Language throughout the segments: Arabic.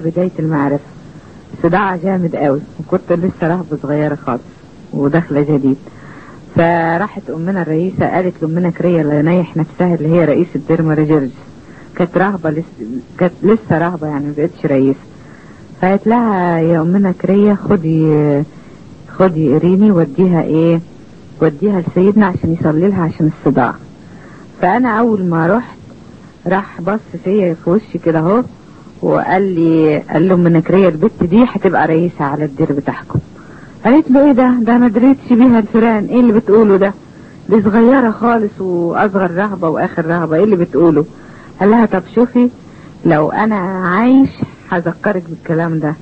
بداية المعرفة صداع جامد قوي وكنت لسه رهبة صغيرة خالص وداخلة جديد. فراحت أمنا الرئيسة قالت لأمنا كرية اللي نايح نفسها اللي هي رئيسة ديرما جورج كانت رهبة لسه كانت لسه رهبة يعني ما بقتش رئيسة. فقالت لها يا أمنا كرية خدي خدي إريني وديها إيه وديها لسيدنا عشان يصلي لها عشان الصداع. فأنا أول ما رحت راح بص فيا في وشي كده أهو وقال لي قال له أمنا كرية البت دي هتبقى رئيسة على الدير بتاعكم. قالت له إيه ده؟ ده ما دريتش بيها الفيران إيه اللي بتقوله ده؟ دي صغيرة خالص وأصغر رهبة وآخر رهبة. إيه اللي بتقوله؟ قال لها طب شوفي لو أنا عايش هذكرك بالكلام ده.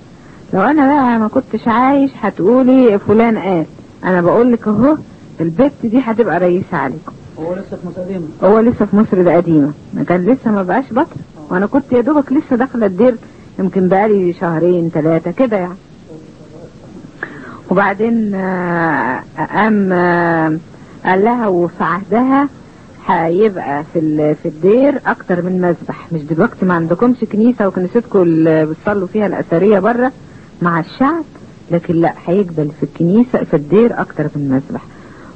لو أنا بقى ما كنتش عايش هتقولي فلان قال. أنا بقول لك أهو البت دي هتبقى رئيسة عليكم. هو لسه في مصر قديمة هو لسه في مصر ده قديمة ما كان لسه ما بقاش بطل. وأنا كنت يا دوبك لسه داخلة الدير يمكن بقالي شهرين ثلاثة كده يعني. وبعدين آه، قام آه، قال لها وفي عهدها هيبقى في في الدير أكتر من مذبح. مش دلوقتي ما عندكمش كنيسة وكنيستكم اللي بتصلوا فيها الأثرية بره مع الشعب لكن لا هيقبل في الكنيسة في الدير أكتر من مذبح.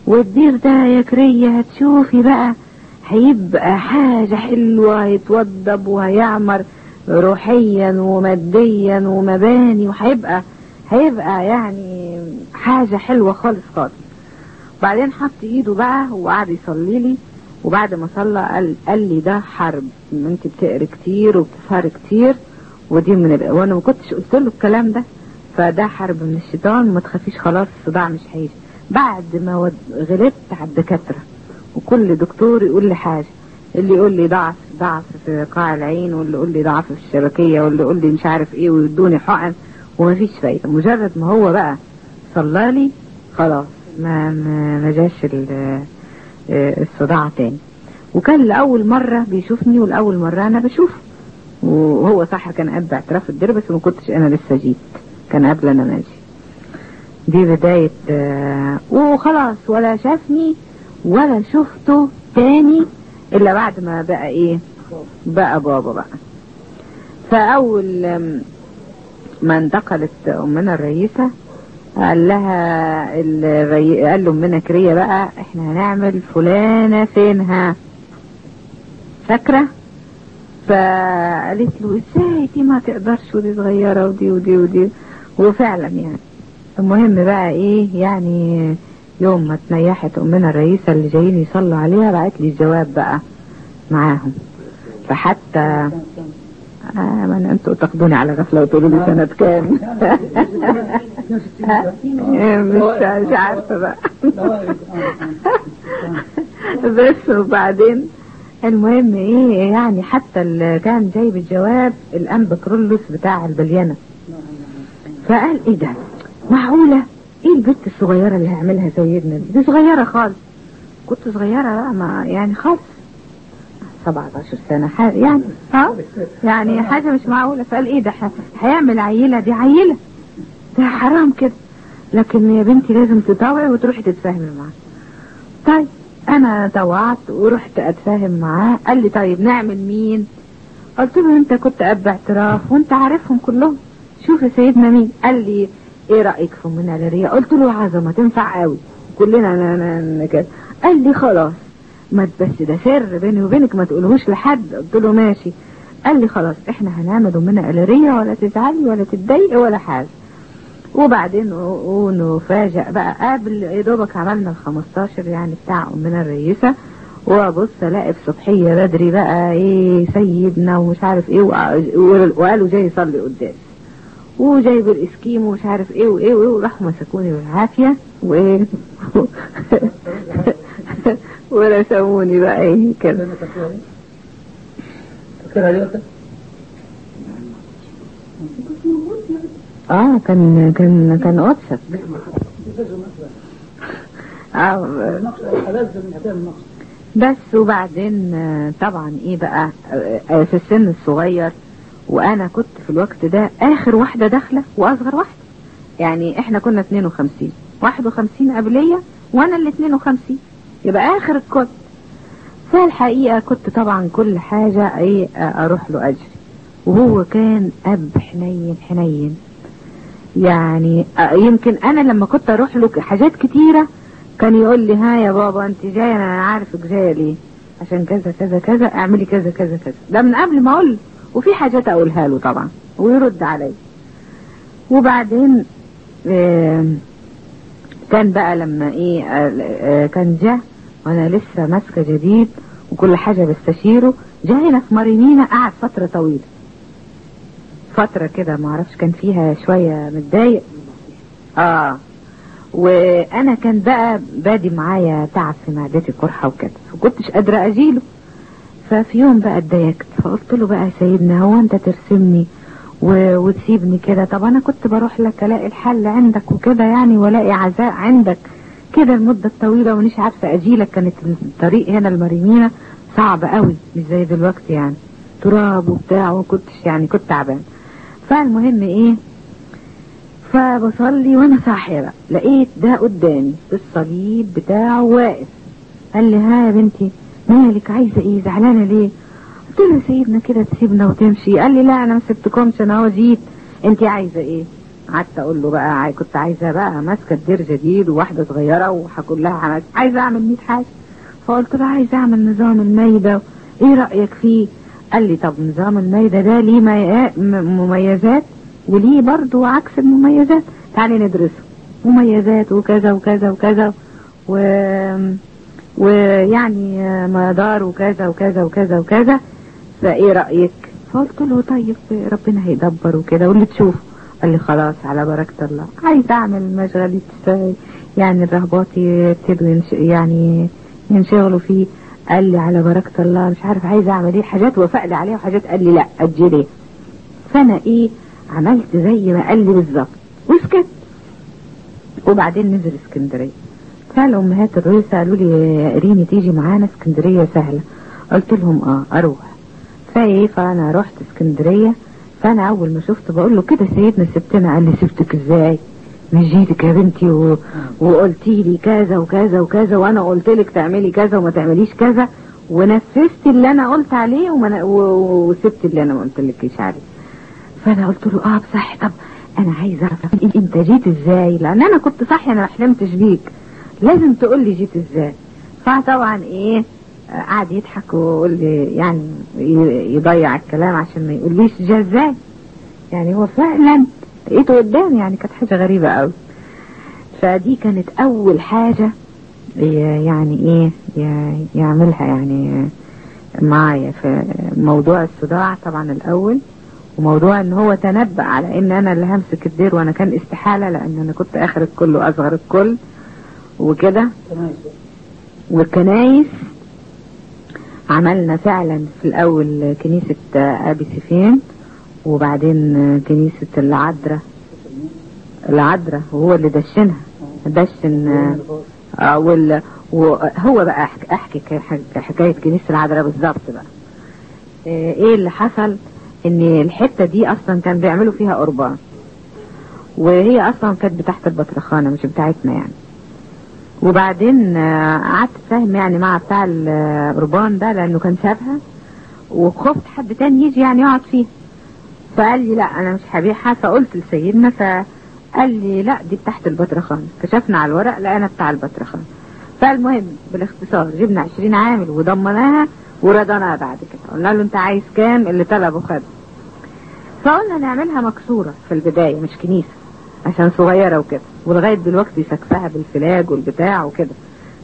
والدير ده يا كريه هتشوفي بقى هيبقى حاجة حلوة هيتوضب وهيعمر روحيا وماديا ومباني وهيبقى هيبقى يعني حاجة حلوة خالص خالص. بعدين حط إيده بقى وقعد يصلي لي. وبعد ما صلى قال, قال لي ده حرب إن أنت بتقري كتير وبتسهري كتير ودي من ال... وأنا ما كنتش قلت له الكلام ده. فده حرب من الشيطان وما تخافيش خلاص الصداع مش هيجي. بعد ما. غلبت على الدكاترة. وكل دكتور يقول لي حاجة. اللي يقول لي ضعف ضعف في قاع العين واللي يقول لي ضعف في الشبكية واللي يقول لي مش عارف إيه ويدوني حقن. ومفيش فايدة. مجرد ما هو بقى صلى لي خلاص ما ما جاش آه، الصداع تاني. وكان لأول مرة بيشوفني والأول مرة أنا بشوفه. وهو صح كان قبل باعتراف الدير بس ما كنتش أنا لسه جيت. كان قبل أنا ماشي. دي بداية آه، وخلاص ولا شافني. ولا شفته تاني إلا بعد ما بقى إيه؟ بقى بابا بقى. فأول آم، ما انتقلت أمنا الرئيسة قال لها الري... قال له أمنا كرية بقى إحنا هنعمل فلانة فينها. فاكرة؟ فقالت له إزاي دي ما تقدرش ودي صغيرة ودي ودي ودي؟ وفعلا يعني. المهم بقى إيه؟ يعني يوم ما تنيحت أمنا الرئيسة اللي جايين يصلوا عليها بعت لي الجواب بقى معاهم. فحتى آه أنا- أنتوا تاخدوني على غفلة وتقولوا لي سنة كام. مش مش عارفة بقى. بس وبعدين المهم إيه يعني حتى اللي كان جايب الجواب الانبا كرولوس بتاع البليانة. فقال إيه ده؟ معقولة؟ إيه البنت الصغيرة اللي هعملها سيدنا دي دي صغيرة خالص. كنت صغيرة بقى ما يعني خالص. 17 سنة ح- يعني ها؟ يعني حاجة مش معقولة. فقال إيه ده هيعمل عيلة؟ دي عيلة. ده حرام كده. لكن يا بنتي لازم تطوعي وتروحي تتفاهمي معاه. طيب أنا طوعت ورحت أتفاهم معاه. قال لي طيب نعمل مين؟ قلت له أنت كنت أب اعتراف وأنت عارفهم كلهم. شوف يا سيدنا مين. قال لي إيه رأيك في منى الريا قلت له عظمة تنفع قوي. كلنا نا- نا- نا- كده قال لي خلاص. ما بس ده سر بيني وبينك ما تقولهوش لحد. قلت له ماشي. قال لي خلاص إحنا هنعمل منى الريا ولا تزعلي ولا تتضايقي ولا حاجة. وبعدين ونفاجأ بقى. قبل يا دوبك عملنا ال 15 يعني بتاع امنا الرئيسه وابص الاقي في صبحية بدري بقى إيه سيدنا ومش عارف إيه وقالوا جاي يصلي قدام وجايب الاسكيم ومش عارف إيه وإيه وإيه وراحوا مسكوني بالعافية وايه ورسموني بقى إيه كده فاكرها دي وقتها؟ آه كان كان كان قدسك آه بس وبعدين آه، طبعا إيه بقى؟ آه، آه، في السن الصغير وأنا كنت في الوقت ده آخر واحدة داخلة وأصغر واحدة. يعني إحنا كنا 52 51 قبلية وأنا ال 52 يبقى آخر الكل فالحقيقة كنت طبعا كل حاجة إيه أروح له أجري. وهو كان أب حنين حنين. يعني آه، يمكن أنا لما كنت أروح له حاجات كتيرة كان يقول لي ها يا بابا أنت جاية أنا عارفك جاية ليه؟ عشان كذا كذا كذا اعملي كذا كذا كذا. ده من قبل ما أقول. وفي حاجات أقولها له طبعا ويرد عليا وبعدين كان بقى لما إيه آه، كان جه وأنا لسه ماسكة جديد وكل حاجة بستشيره جه هنا في مارينينا قعد فترة طويلة. فترة كده ما أعرفش كان فيها شوية متضايق. آه. وأنا كان بقى بادي معايا تعب في معدتي قرحه وكده فكنتش قادرة اجيله ففي يوم بقى اتضايقت. فقلت له بقى يا سيدنا هو انت ترسمني و... وتسيبني كده؟ طب أنا كنت بروح لك الاقي الحل عندك وكده يعني والاقي عزاء عندك كده المدة الطويلة ومش عارفة أجيلك. كانت الطريق هنا المريمينة صعب قوي مش زي دلوقتي يعني. تراب وبتاع وكنتش يعني كنت تعبان. فالمهم إيه؟ فبصلي وأنا صاحية بقى. لقيت ده قدامي بالصليب بتاعه واقف. قال لي ها يا بنتي مالك عايزة إيه؟ زعلانة ليه؟ قلت له يا سيدنا كده تسيبنا وتمشي. قال لي لا أنا ما سبتكمش أنا هو جيت. أنت عايزة إيه؟ قعدت أقول له بقى كنت عايزة بقى ماسكة دير جديد وواحدة صغيرة وهقول لها عايزة أعمل 100 حاجة. فقلت له عايزة أعمل نظام المايدة. إيه رأيك فيه؟ قال لي طب نظام المايدة ده ليه مميزات؟ وليه برضو عكس المميزات؟ تعالي ندرسه. مميزات وكذا وكذا وكذا و... ويعني مدار وكذا وكذا وكذا وكذا فإيه رأيك؟ فقلت له طيب ربنا هيدبر وكده. واللي تشوفه قال لي خلاص على بركة الله. عايز أعمل مشغلة يعني الرهبات يبتدوا. يعني ينشغلوا فيه. قال لي على بركة الله. مش عارف عايز أعمل إيه حاجات وافق لي عليها وحاجات. قال لي لا أجلي. فأنا إيه عملت زي ما قال لي بالظبط وسكت. وبعدين نزل اسكندرية. فالامهات الرئيسة قالوا لي يا ريني تيجي معانا اسكندرية سهلة. قلت لهم آه أروح. فإيه فانا رحت اسكندرية. فأنا أول ما شفته بقول له كده سيدنا سبتنا. قال لي سبتك إزاي؟ مش جيتك يا بنتي و... وقلتي لي كذا وكذا وكذا. وأنا قلت لك تعملي كذا وما تعمليش كذا. ونفذت اللي أنا قلت عليه وما... و... وسبت اللي أنا ما قلتلكيش عليه. فأنا قلت له آه بصح طب أنا عايز أعرف أنت جيت إزاي؟ لأن أنا كنت صح أنا ما حلمتش بيك. لازم تقول لي جيت إزاي. فطبعا إيه قعد يضحك ويقول لي يعني يضيع الكلام عشان ما يقوليش جه إزاي يعني هو فعلا لقيته قدامي يعني كانت حاجة غريبة قوي. فدي كانت أول حاجة يعني إيه يعملها يعني معايا في موضوع الصداع طبعا الأول وموضوع إن هو تنبأ على إن أنا اللي همسك الدير وأنا كان استحالة لأن أنا كنت آخر الكل وأصغر الكل. وكده؟ والكنايس. عملنا فعلا في الأول كنيسة أبي سفين وبعدين كنيسة العذراء. العذراء وهو اللي دشنها. دشن آه، وال... وهو بقى أحكي ك- حكاية كنيسة العذراء بالظبط بقى. آه، إيه اللي حصل؟ إن الحتة دي أصلا كان بيعملوا فيها قربان. وهي أصلا كانت بتاعت البطرخانة مش بتاعتنا يعني. وبعدين آه، قعدت فاهم يعني مع بتاع القربان ده لأنه كان شافها وخفت حد تاني يجي يعني يقعد فيها فقال لي لا أنا مش هبيعها فقلت لسيدنا فقال لي لا دي بتاعت البطرخان كشفنا على الورق لقينا بتاع البطرخان فالمهم بالاختصار جبنا 20 عامل وضمناها ورضناها بعد كده. قلنا له أنت عايز كام؟ اللي طلبه خد فقلنا نعملها مكسورة في البداية مش كنيسة. عشان صغيرة وكده. ولغاية دلوقتي سقفها بالفلاج والبتاع وكده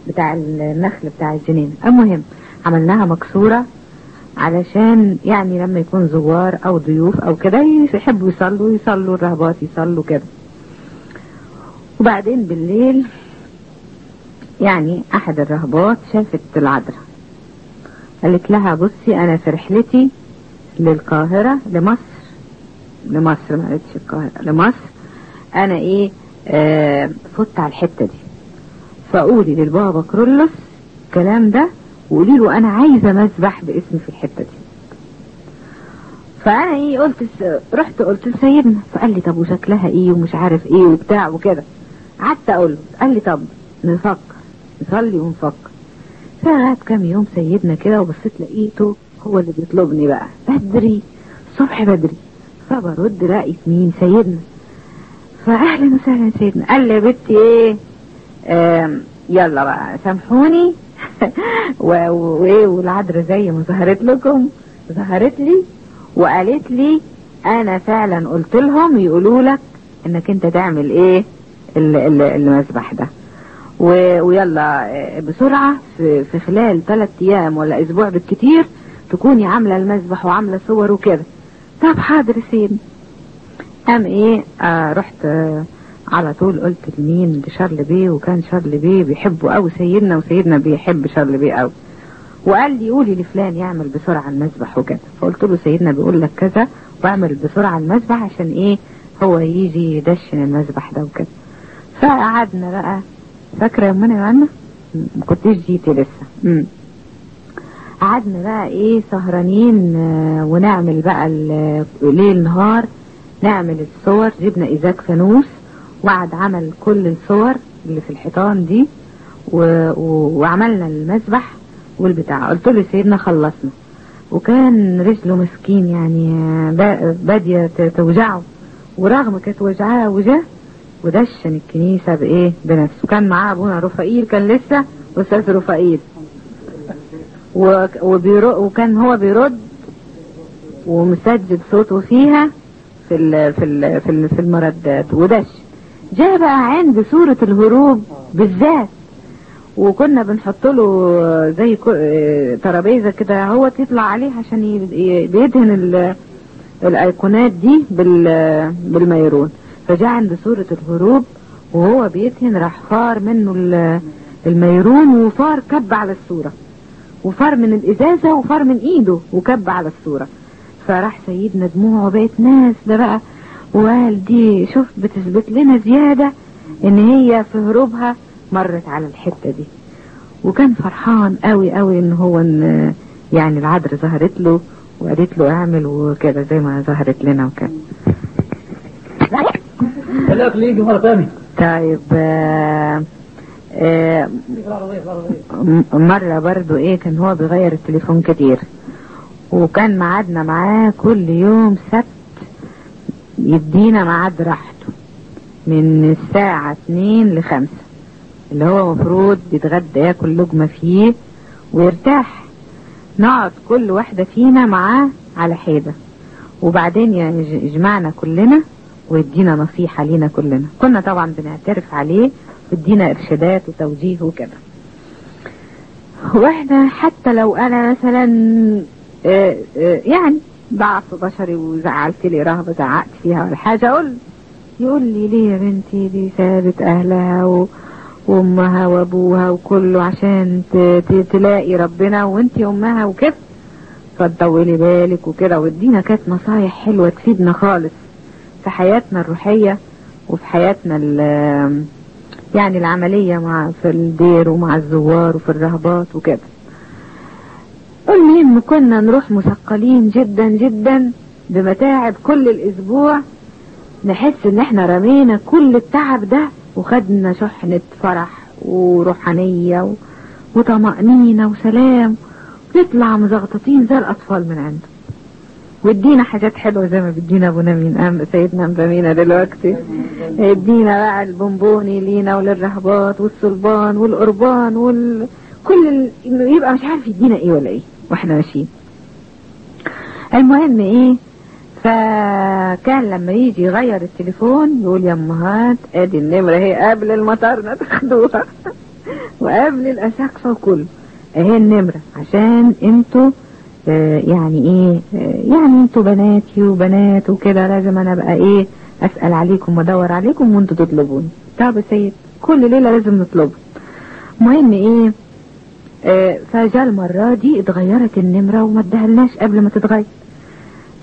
بتاع النخل بتاع الجنين المهم عملناها مكسورة علشان يعني لما يكون زوار أو ضيوف أو كده يحبوا يصلوا يصلوا الرهبات يصلوا كده. وبعدين بالليل يعني أحد الرهبات شافت العذراء. قالت لها بصي أنا في رحلتي للقاهرة لمصر. لمصر ما قالتش القاهرة لمصر. أنا إيه آه فت على الحتة دي. فقولي للبابا كرولوس الكلام ده وقولي له أنا عايزة مسبح باسمي في الحتة دي. فأنا إيه قلت رحت قلت لسيدنا فقال لي طب وشكلها إيه ومش عارف إيه وبتاع وكده. قعدت أقول له قال لي طب نفكر نصلي ونفكر. فقعد كام يوم سيدنا كده وبصيت لقيته هو اللي بيطلبني بقى بدري الصبح بدري. فبرد لقيت مين؟ سيدنا. فاهلا وسهلا سيدنا. قال لي يا بنتي إيه يلا بقى سامحوني. وايه والعذراء زي ما ظهرت لكم ظهرت لي وقالت لي أنا فعلا قلت لهم يقولوا لك إنك أنت تعمل إيه ال- ال- المذبح ده. ويلا آه، بسرعة في, خلال ثلاث أيام ولا أسبوع بالكتير تكوني عاملة المذبح وعاملة صور وكده. طب حاضر سيدنا. قام إيه؟ آه رحت آه على طول قلت لمين؟ لشارل بيه وكان شارل بيه بيحبه قوي سيدنا وسيدنا بيحب شارل بيه قوي وقال لي قولي لفلان يعمل بسرعة المذبح وكده. فقلت له سيدنا بيقول لك كذا واعمل بسرعة المذبح عشان إيه؟ هو يجي يدشن المذبح ده وكده. فقعدنا بقى. فاكرة يا منى يا ما كنتش جيتي لسه. مم. قعدنا بقى إيه؟ سهرانين آه، ونعمل بقى ليل نهار نعمل الصور. جبنا ازاك فانوس وقعد عمل كل الصور اللي في الحيطان دي و... و... وعملنا المسبح والبتاع. قلت له سيدنا خلصنا. وكان رجله مسكين يعني با- بادية توجعه. ورغم كانت وجعاه وجه ودشن الكنيسة بإيه؟ بنفسه. كان معاه أبونا رفائيل كان لسه أستاذ رفائيل. و- وبيرو وكان هو بيرد ومسجل صوته فيها. في ال في ال في, ال في المردات. ودش. جاء بقى عند سورة الهروب بالذات. وكنا بنحط له زي آه، ترابيزة كده هو يطلع عليه عشان بيدهن ال- الأيقونات دي بال- بالميرون. فجاء عند سورة الهروب وهو بيدهن راح فار منه ال- الميرون وفار كب على الصورة. وفار من الإزازة وفار من إيده وكب على الصورة. فراح سيدنا دموعه بقت ناس ده بقى. وقال دي شوف بتثبت لنا زيادة إن هي في هروبها مرت على الحتة دي. وكان فرحان قوي قوي إن هو إن يعني العذراء ظهرت له وقالت له اعمل وكده زي ما ظهرت لنا وكده. خلاك يجي مرة ثانية طيب آه آه مرة برضو إيه كان هو بيغير التليفون كتير. وكان ميعادنا معاه كل يوم سبت يدينا ميعاد راحته من الساعة اتنين لخمسة اللي هو مفروض بيتغدى ياكل لقمة فيه ويرتاح. نقعد كل واحدة فينا معاه على حيدة وبعدين يج- يجمعنا كلنا ويدينا نصيحة لينا كلنا. كنا طبعا بنعترف عليه ويدينا إرشادات وتوجيه وكده. وإحنا حتى لو أنا مثلا يعني ضعف بشري وزعلت لي رهبة زعقت فيها ولا حاجة. أقول يقول لي ليه يا بنتي؟ دي سابت أهلها و... وأمها وأبوها وكله عشان ت... تلاقي ربنا وانتي امها وكده. فتطولي بالك وكده. وادينا كانت نصايح حلوة تفيدنا خالص في حياتنا الروحية وفي حياتنا ال... يعني العملية مع في الدير ومع الزوار وفي الرهبات وكده. المهم كنا نروح مثقلين جدا جدا بمتاعب كل الأسبوع نحس إن إحنا رمينا كل التعب ده وخدنا شحنة فرح وروحانية. وطمأنينة وسلام نطلع مزغططين زي الأطفال من عنده وادينا حاجات حلوة زي ما بيدينا ابونا مين أم سيدنا أمبامينا دلوقتي ادينا بقى البونبوني لينا وللرهبات والصلبان والقربان وال كل ال... يبقى مش عارف يدينا إيه ولا إيه وإحنا ماشيين. المهم إيه؟ فكان لما يجي يغير التليفون يقول يا أمهات أدي النمرة هي قبل المطارنا تاخدوها. وقبل الاساقفة وكله اهي النمرة. عشان أنتوا آه يعني إيه آه يعني أنتوا بناتي وبنات وكده لازم أنا بقى إيه أسأل عليكم وأدور عليكم وأنتوا تطلبوني. طب يا سيد كل ليلة لازم نطلبه المهم إيه؟ فجاء المرة دي اتغيرت النمرة وما ادهلناش قبل ما تتغير.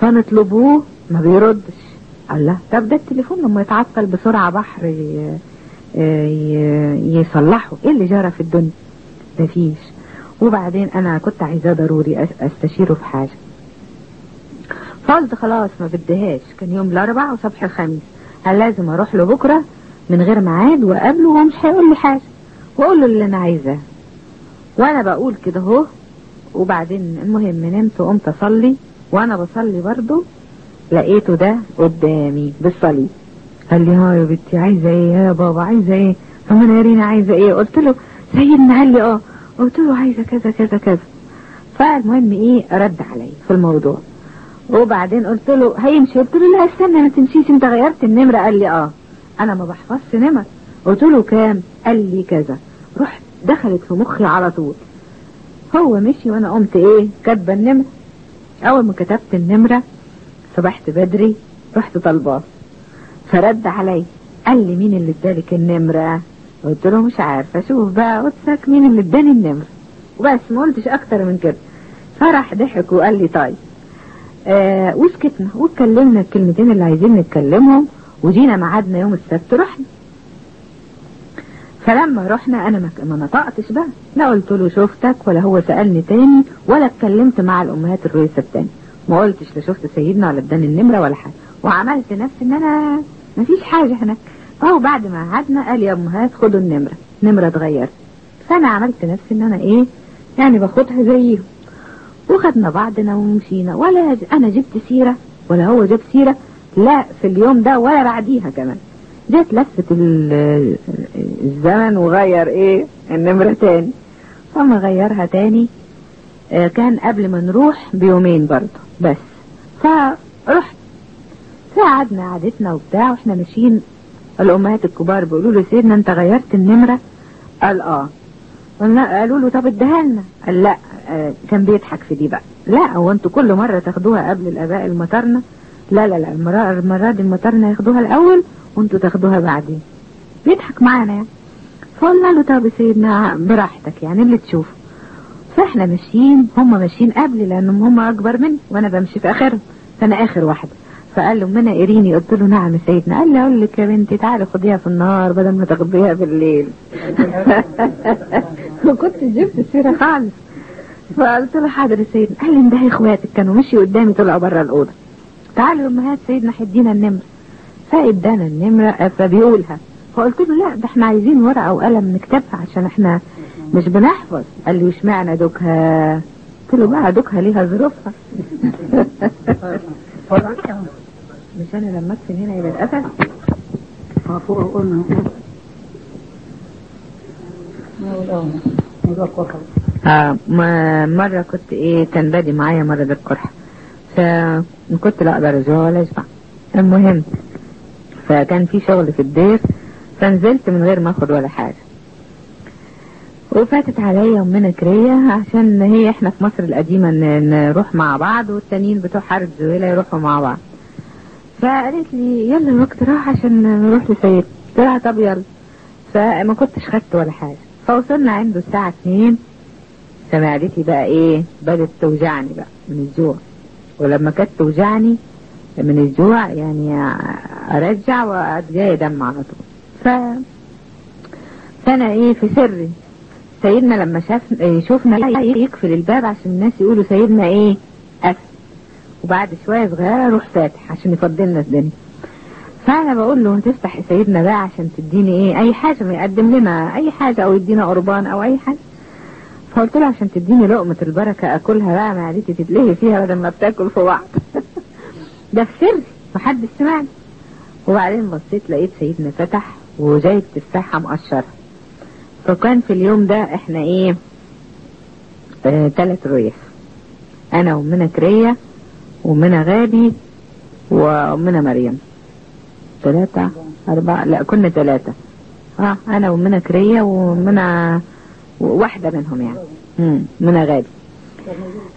فنطلبوه ما بيردش. الله طب ده التليفون لما يتعطل بسرعة بحر يصلحه. إيه اللي جرى في الدنيا؟ مفيش. وبعدين أنا كنت عايزاه ضروري أستشيره في حاجة. فقلت خلاص ما بديهاش كان يوم الاربع وصبح الخميس. هل لازم أروح له بكرة من غير ميعاد وأقابله وهو مش هيقول لي حاجة. وأقول له اللي أنا عايزاه. وأنا بقول كده اهو وبعدين المهم نمت وقمت اصلي وأنا بصلي برضو لقيته ده قدامي بالصليب قال لي ها يا بنتي عايزة إيه؟ يا بابا عايزة إيه؟ طب أنا يا رينا عايزة إيه؟ قلت له سيدنا قال لي آه. قلت له عايزة كذا كذا كذا. فالمهم إيه رد علي في الموضوع. وبعدين قلت له هيمشي؟ قلت له لا استنى ما تمشيش انت غيرت النمرة. قال لي آه. أنا ما بحفظش نمر. قلت له كام؟ قال لي كذا. رحت دخلت في مخي على طول. هو مشي وأنا قمت إيه؟ كاتبة النمرة. أول ما كتبت النمرة صبحت بدري رحت طالباه. فرد علي قال لي مين اللي ادالك النمرة؟ قلت له مش عارفة شوف بقى قدسك مين اللي اداني النمرة. وبس ما قلتش أكتر من كده. فرح ضحك وقال لي طيب. آه وسكتنا واتكلمنا الكلمتين اللي عايزين نتكلمهم وجينا ميعادنا يوم السبت رحنا. فلما رحنا أنا ما نطقتش بقى. لا قلت له شفتك ولا هو سألني تاني ولا اتكلمت مع الأمهات الرئيسة التاني ما قلتش لا شفت سيدنا ولا اداني النمرة ولا حاجة. وعملت نفسي إن أنا ما فيش حاجة هناك. فهو بعد ما قعدنا قال يا أمهات خدوا النمرة. نمره اتغيرت. فأنا عملت نفسي إن أنا إيه يعني باخدها زيهم. وخدنا بعضنا ومشينا. ولا أنا جبت سيرة ولا هو جاب سيرة. لا في اليوم ده ولا بعديها كمان. جت لفت الزمن وغير إيه؟ النمرة تاني. فما غيرها تاني؟ آه كان قبل ما نروح بيومين برضه. بس. فرحت. فقعدنا قعدتنا وبتاع وإحنا ماشيين. الأمهات الكبار بيقولوا له سيدنا أنت غيرت النمرة؟ قال آه. قلنا قالوا له طب اديها لنا. قال لا. آه كان بيضحك في دي بقى. لا هو أنتوا كل مرة تاخدوها قبل الأباء المطرنة؟ لا لا لا المرة, المرة دي المطرنة ياخدوها الأول وأنتوا تاخدوها بعدين. بيضحك معانا يعني. فقلنا له طب سيدنا براحتك يعني اللي تشوفه فاحنا ماشيين هم ماشيين قبلي لأنهم هم أكبر مني وأنا بمشي في آخرهم فأنا آخر واحدة فقال له منى إيريني قلت له نعم يا سيدنا. قال لي أقول لك يا بنتي تعالي خديها في النهار بدل ما تاخديها بالليل. ما كنت جبت السيرة خالص. فقلت له حاضر يا سيدنا. قال لي ده اخواتك كانوا مشي قدامي طلعوا بره الأوضة. تعالوا يا أمهات سيدنا حدينا النمر. فادانا النمره فبيقولها. فقلت له لا ده إحنا عايزين ورقة وقلم نكتبها عشان إحنا مش بنحفظ. قال لي وش معنى دوكها قلت له بقى دوكها ليها ظروفها. مش أنا لما اكتب هنا يبقى اتقفل. فوق قلنا آه مرة كنت إيه كان بادي معايا مرض القرح فكنت لا أقدر ازور ولا أشبع. المهم فكان في شغل في الدير. فنزلت من غير ما أخد ولا حاجة. وفاتت عليا امنا كرية عشان هي إحنا في مصر القديمة نروح مع بعض والتانيين بتوع حارة زويلة يروحوا مع بعض. فقالت لي يلا الوقت راح عشان نروح لسيد. قلت لها طب يلا. فما كنتش خدت ولا حاجة. فوصلنا عنده الساعة اتنين. فمعدتي بقى إيه؟ بدت توجعني بقى من الجوع. ولما كانت توجعني من الجوع يعني أرجع واتجاي دم على طول. ف فانا إيه في سري سيدنا لما شاف شوفنا يقفل الباب عشان الناس يقولوا سيدنا إيه قفل. وبعد شوية صغيرة روح فاتح عشان يفضلنا الدنيا. فانا بقول له تفتح سيدنا بقى عشان تديني إيه اي حاجة يقدم لنا اي حاجة أو يدينا قربان أو اي حاجة. فقلت له عشان تديني لقمة البركة اكلها بقى معدتي تتلهي فيها بدل ما بتاكل في بعض. ده في سر محدش سمعني. وبعدين بصيت لقيت سيدنا فتح وجايب تفاحة مقشرة فكان في اليوم ده إحنا إيه؟ آه تلات أنا ومنا كرية ومنا غابي ومنا مريم. ثلاثة أربعة لا كنا ثلاثة آه أنا ومنا كرية ومنا واحدة منهم يعني. منا غابي.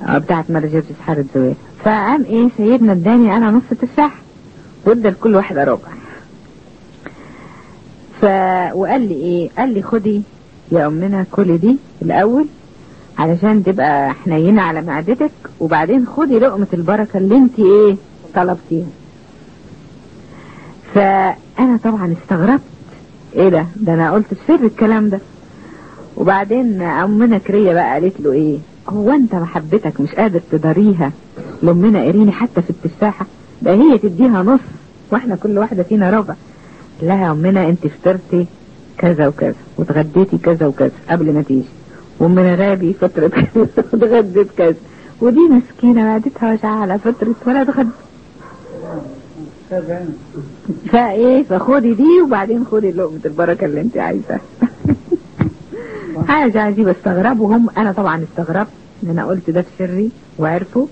آه بتاعت مرجة حارة زويل. فقام إيه سيدنا اداني أنا نص تفاح وادى لكل واحدة ربع. ف وقال لي إيه؟ قال لي خدي يا أمنا كلي دي الأول علشان تبقى حنينة على معدتك وبعدين خدي لقمة البركة اللي انت إيه طلبتيها. فأنا طبعا استغربت. إيه ده؟ ده أنا قلت سر الكلام ده. وبعدين أمنا كرية بقى قالت له إيه؟ هو أنت محبتك مش قادر تداريها لأمنا قريني حتى في التفاحة؟ ده هي تديها نص وإحنا كل واحدة فينا ربع. لا يا امنا انت فطرتي كذا وكذا واتغديتي كذا وكذا قبل ما تيجي. وامنا غابي فطرت كذا واتغدت كذا. ودي مسكينة معدتها وجعها على فطرت ولا اتغدت فإيه فخدي دي وبعدين خدي لقمة البركة اللي انت عايزاها حاجة عجيبة استغربوا هم أنا طبعا استغربت إن أنا قلت ده في سري وعرفوا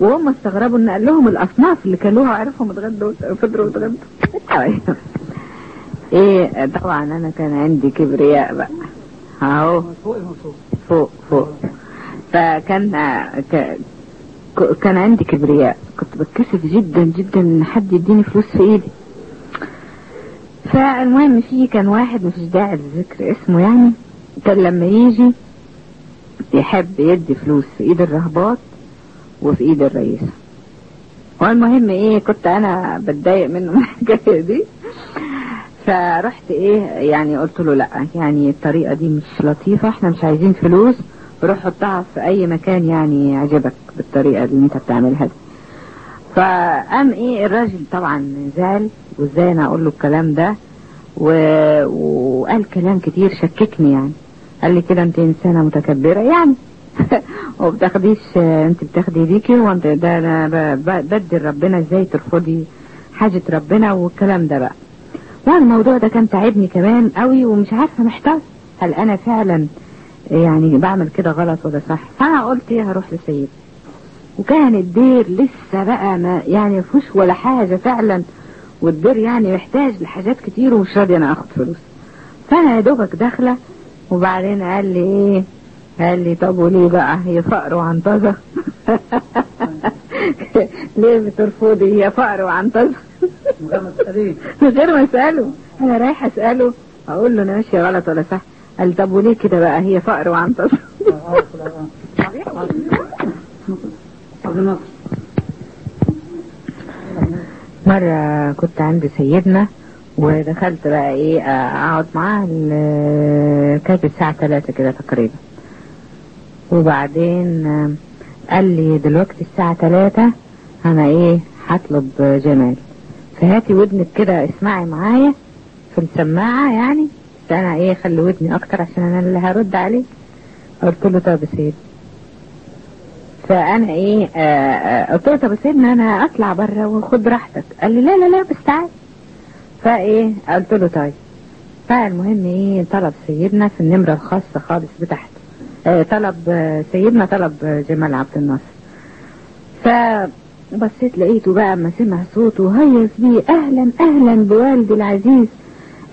وهم استغربوا إن قال لهم الأصناف اللي كلوها وعرفوا اتغدوا فطروا واتغدوا. إيه طبعا أنا كان عندي كبرياء بقى. أهو. فوق فوق فوق. فكان كان عندي كبرياء. كنت بتكسف جدا جدا إن حد يديني فلوس في إيدي. فالمهم في كان واحد مفيش داعي للذكر اسمه يعني. كان لما يجي يحب يدي فلوس في إيد الرهبات وفي إيد الرئيسة والمهم إيه كنت أنا بتضايق منه من الحكاية دي. فرحت إيه يعني قلت له لأ يعني الطريقة دي مش لطيفة إحنا مش عايزين فلوس روح حطها في أي مكان يعني يعجبك بالطريقة اللي أنت بتعملها دي. فقام إيه الراجل طبعا زعل وإزاي أنا أقول له الكلام ده؟ و... وقال كلام كتير شككني يعني. قال لي كده أنت إنسانة متكبرة يعني. وبتاخديش أنت بتاخدي ديكي وانت ده أنا بدي ربنا إزاي ترفضي حاجة ربنا والكلام ده بقى. والموضوع ده كان تعبني كمان قوي ومش عارفة محتار. هل أنا فعلا يعني بعمل كده غلط ولا صح؟ فأنا قلت إيه هروح لسيد وكان الدير لسه بقى ما يعني مفيهوش ولا حاجة فعلا والدير يعني محتاج لحاجات كتير ومش راضي أنا أخد فلوس. فأنا يا دوبك داخلة وبعدين قال لي إيه؟ قال لي طب وليه بقى؟ هي فقر وعنطزة. ليه بترفضي هي فقر وعنطزة. من غير ما اساله أنا رايحة أسأله. أقول له أنا ماشيه غلط ولا صح؟ قال طب وليه كده بقى؟ هي فقر الناصر مرة كنت عند سيدنا ودخلت بقى إيه أقعد معاه كانت الساعة ثلاثة كده تقريبا. وبعدين قال لي دلوقتي الساعة ثلاثة أنا إيه هطلب جمال. فهاتي ودنك كده اسمعي معايا في السماعة يعني. أنا إيه خلي ودني أكتر عشان أنا اللي هرد عليه قلت له طب يا سيدي فأنا إيه آه، آه، قلت له طب يا سيدنا أنا أطلع بره وخد راحتك. قال لي لا لا لا بس تعال. فإيه قلت له طيب. فالمهم إيه طلب سيدنا في النمرة الخاصة خالص بتاعته. آه، طلب سيدنا طلب جمال عبد الناصر. فبصيت لقيته بقى أما سمع صوته هيص بيه أهلا أهلا بوالدي العزيز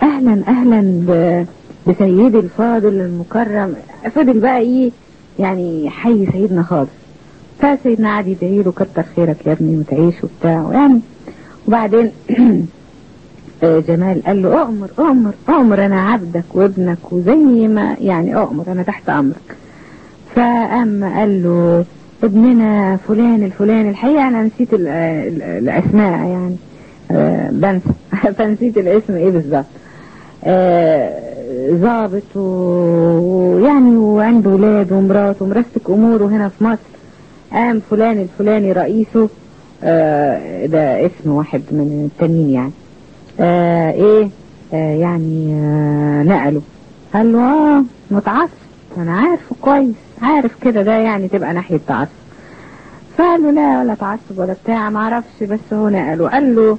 أهلا أهلا ب- بسيدي الفاضل المكرم فضل بقى إيه؟ يعني حي سيدنا خالص. فسيدنا قعد يدعي له كتر خيرك يا ابني وتعيش وبتاع. يعني وبعدين آه، جمال قال له أؤمر أؤمر أؤمر أنا عبدك وابنك وزي ما يعني أؤمر أنا تحت أمرك. فقام قال له ابننا فلان الفلاني الحقيقة أنا نسيت ال- ال- الأسماء يعني. آه، بنسى فنسيت الاسم إيه بالظبط. آه، ظابط ويعني وعنده ولاد ومراته ومرستك أموره هنا في مصر. قام فلان الفلاني رئيسه. آه، ده اسم واحد من التانيين يعني. إيه؟ يعني نقله. قال له آه متعصب. أنا عارفه كويس. عارف كده ده يعني تبقى ناحية تعصب. فقال له لا ولا تعصب ولا بتاع ما أعرفش. بس هو نقله قال له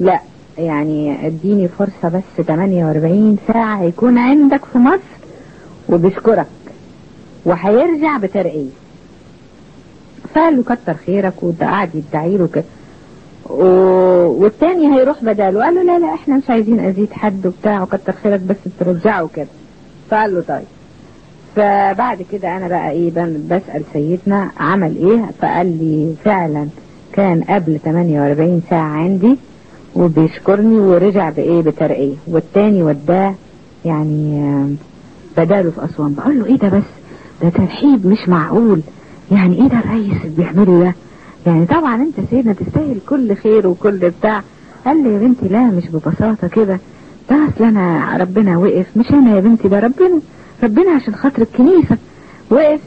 لا يعني اديني فرصة بس 48 ساعة هيكون عندك في مصر وبيشكرك وهيرجع بترقية. فقال له كتر خيرك وقعد يدعي له كده. و- والتاني هيروح بداله. قال له لا لا إحنا مش عايزين أزيد حد وبتاع وكتر خيرك بس ترجعه كده. فقال له طيب. فبعد كده أنا بقى إيه بسأل سيدنا عمل إيه؟ فقال لي فعلا كان قبل 48 ساعة عندي وبيشكرني ورجع بإيه بترقية. والتاني وداه يعني بداله في أسوان. بقول له إيه ده بس؟ ده ترحيب مش معقول. يعني إيه ده الريس اللي بيعمله ده؟ يعني طبعا أنت سيدنا تستاهل كل خير وكل بتاع. قال لي يا بنتي لا مش ببساطة كده. ده أصل أنا ربنا وقف مش أنا يا بنتي ده ربنا. ربنا عشان خاطر الكنيسة. وقف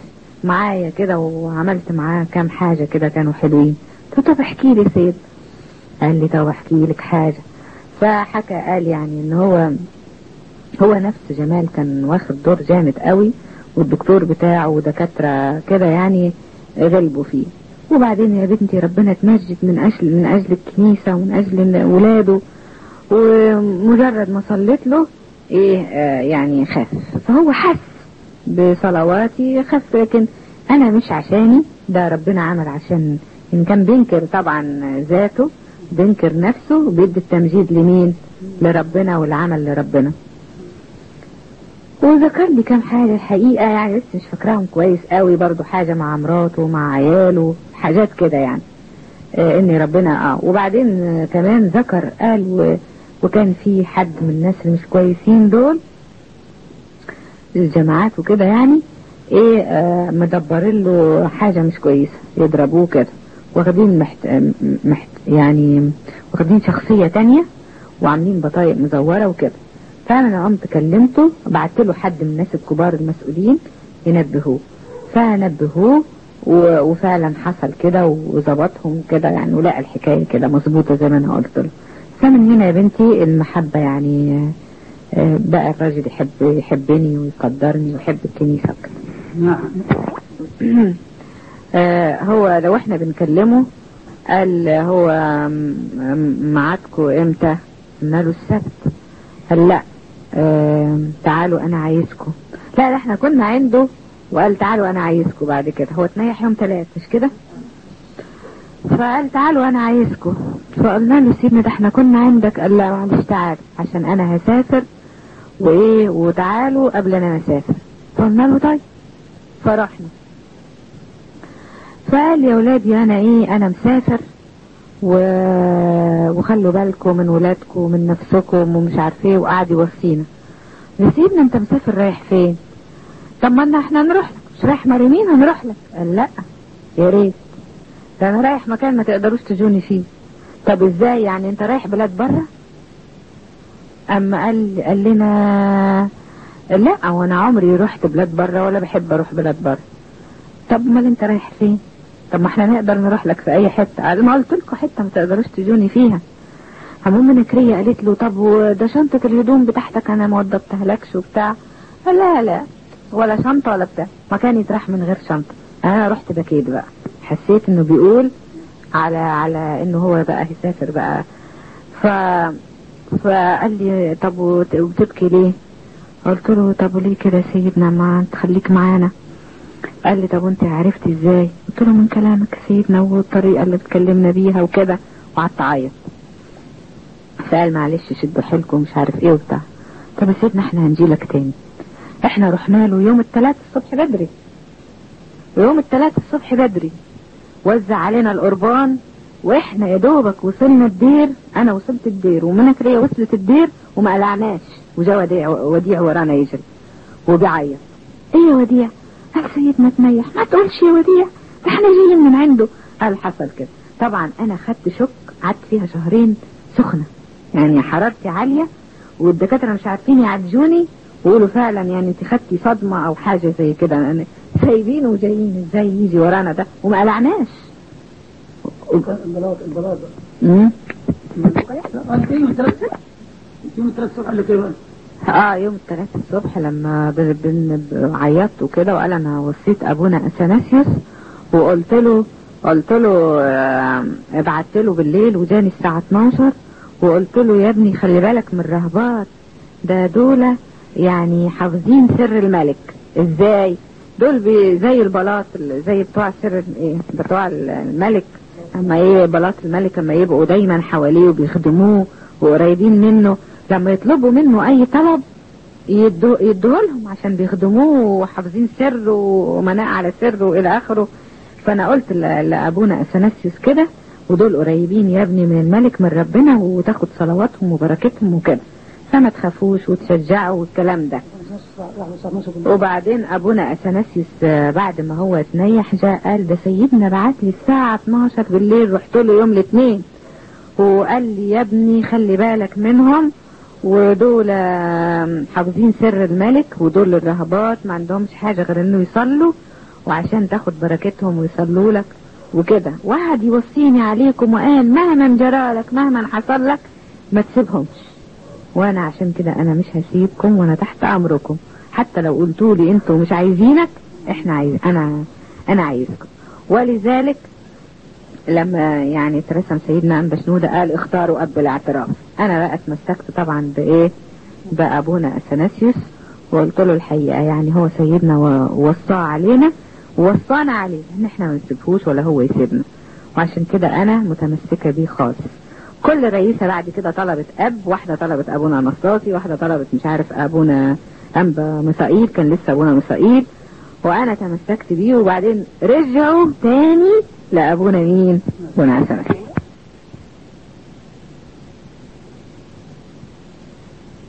معايا كده وعملت معاه كام حاجة كده كانوا حلوين. قلت طب احكي لي سيد. قال لي طب احكي لك حاجة. فحكى قال يعني إن هو هو نفس جمال كان واخد دور جامد قوي والدكتور بتاعه ودكاترة كده يعني غلبوا فيه. وبعدين يا بنتي ربنا تمجد من أجل من أجل الكنيسة ومن أجل ولاده. ومجرد ما صليت له إيه آه يعني خف. فهو حس بصلواتي خف لكن أنا مش عشاني. ده ربنا عمل عشان إن كان بينكر طبعا ذاته بينكر نفسه بيدي التمجيد لمين؟ لربنا والعمل لربنا. وذكر لي كام حاجة الحقيقة يعني لسه مش فاكراهم كويس قوي برضو حاجة مع مراته ومع عياله حاجات كده يعني. آه ان ربنا آه وبعدين آه كمان ذكر قال وكان في حد من الناس اللي مش كويسين دول الجماعات وكده يعني إيه آه مدبرين له حاجة مش كويسة يضربوه كده. واخدين محت... محت... يعني واخدين شخصية تانية وعاملين بطايق مزورة وكده. فانا قمت كلمته بعت له حد من الناس الكبار المسؤولين ينبهوه. فنبهوه و... وفعلا حصل كده وظبطهم كده يعني ولقى الحكاية كده مظبوطة زي ما أنا قلت له. فمن هنا يا بنتي المحبة يعني بقى الراجل يحب يحبني ويقدرني ويحب الكنيسة نعم. آه هو لو إحنا بنكلمه قال هو معادكم إمتى؟ قلنا له السبت. قال لا آه تعالوا أنا عايزكم لا لا إحنا كنا عنده وقال تعالوا أنا عايزكم بعد كده. هو تنيح يوم ثلاث مش كده؟ فقال تعالوا أنا عايزكم. فقلنا له سيدنا ده إحنا كنا عندك. قال لا معلش تعال عشان أنا هسافر. وإيه وتعالوا قبل أنا أسافر. فقلنا له طيب. فرحنا. فقال يا ولادي أنا إيه أنا مسافر. و... وخلوا بالكم من ولادكم ومن نفسكم ومش عارف إيه وقعد يوصينا يا سيدنا أنت مسافر رايح فين؟ طب ما إحنا نروح لك. مش رايح مريمين هنروح لك. قال لا. يا ريت. ده أنا رايح مكان ما تقدروش تجوني فيه. طب إزاي يعني؟ انت رايح بلاد بره؟ أما قال قال لنا لا وأنا عمري رحت بلاد بره ولا بحب أروح بلاد بره. طب أمال أنت رايح فين؟ طب ما إحنا نقدر نروح لك في أي حتة. ما قلت لكم حتة ما تقدروش تجوني فيها. المهم نكريه قالت له طب وده شنطة الهدوم بتاعتك؟ أنا ما وضبتها لكش وبتاع. لا لا ولا شنطة ولا بتاع. ما كان يتراح من غير شنطة. أنا رحت بكيت بقى. حسيت إنه بيقول على على إنه هو بقى هيسافر بقى. ف فقال لي طب وبتبكي ليه؟ قلت له طب وليه كده سيدنا؟ ما تخليك معانا. قال لي طب وأنت عرفتي إزاي؟ قلت له من كلامك يا سيدنا والطريقة اللي اتكلمنا بيها وكده. وقعدت أعيط. فقال معلش شدوا حيلكم مش عارف إيه وبتاع. طب يا سيدنا إحنا هنجيلك تاني. إحنا رحنا له يوم الثلاث الصبح بدري. يوم الثلاث الصبح بدري. وزع علينا القربان وإحنا يا دوبك وصلنا الدير أنا وصلت الدير ومنكرية وصلت الدير وما قلعناش. وجا وديع, وديع ورانا يجري. وبيعيط. إيه يا وديع؟ قال سيدنا تنيح. ما تقولش يا وديع ده إحنا جايين من عنده. قال حصل كده. طبعا أنا خدت شك قعدت فيها شهرين سخنة. يعني حرارتي عالية والدكاترة مش عارفين يعالجوني ويقولوا فعلا يعني أنت خدتي صدمة أو حاجة زي كده. يعني سايبين وجايين إزاي يجي ورانا ده وما قلعناش البلاط البلاط مم. قال يوم الثلاث يوم الثلاث الصبح قال لك بقى؟ آه يوم الثلاث الصبح لما عيطت وكده وقال أنا وصيت أبونا أثناسيوس وقلت له قلت له آه، ابعت له بالليل وجاني الساعة 12 وقلت له يا ابني خلي بالك من الرهبات ده دول يعني حافظين سر الملك إزاي دول زي البلاط ال- زي بتوع سر إيه بتوع ال- الملك. أما إيه بلاط الملك؟ أما يبقوا دايما حواليه وبيخدموه وقريبين منه. لما يطلبوا منه أي طلب يدوه لهم عشان بيخدموه وحافظين سره ومناء على سره وإلى آخره. فأنا قلت لأبونا أثناسيوس كده ودول قريبين يا ابني من الملك من ربنا وتاخد صلواتهم وبركتهم وكده. فما تخافوش وتشجعوا والكلام ده. وبعدين أبونا أثناسيوس آه، بعد ما هو اتنيح جاء قال ده سيدنا بعت لي الساعة 12 بالليل رحت له يوم الاثنين. وقال لي يا ابني خلي بالك منهم ودول حافظين سر الملك ودول الرهبات ما عندهمش حاجة غير إنه يصلوا وعشان تاخد بركتهم ويصلوا لك. وكده. وقعد يوصيني عليكم وقال مهما جرالك مهما حصل لك ما تسيبهمش. وأنا عشان كده أنا مش هسيبكم وأنا تحت امركم. حتى لو قلتوا لي أنتوا مش عايزينك إحنا عايز أنا أنا عايزكم. ولذلك لما يعني اترسم سيدنا أنبا شنودة قال اختاروا أب الاعتراف. أنا بقى اتمسكت طبعا بإيه؟ بأبونا أثناسيوس وقلت له الحقيقة يعني هو سيدنا ووصاه علينا ووصانا عليه. إن إحنا ما نسيبهوش ولا هو يسيبنا. وعشان كده أنا متمسكة بيه خالص. كل رئيسة بعد كده طلبت أب واحدة طلبت أبونا نصاصي واحدة طلبت مش عارف أبونا انبا مصائيل كان لسه أبونا مصائيل وأنا تمسكت بيه وبعدين رجعوا تاني لأبونا مين؟ سمك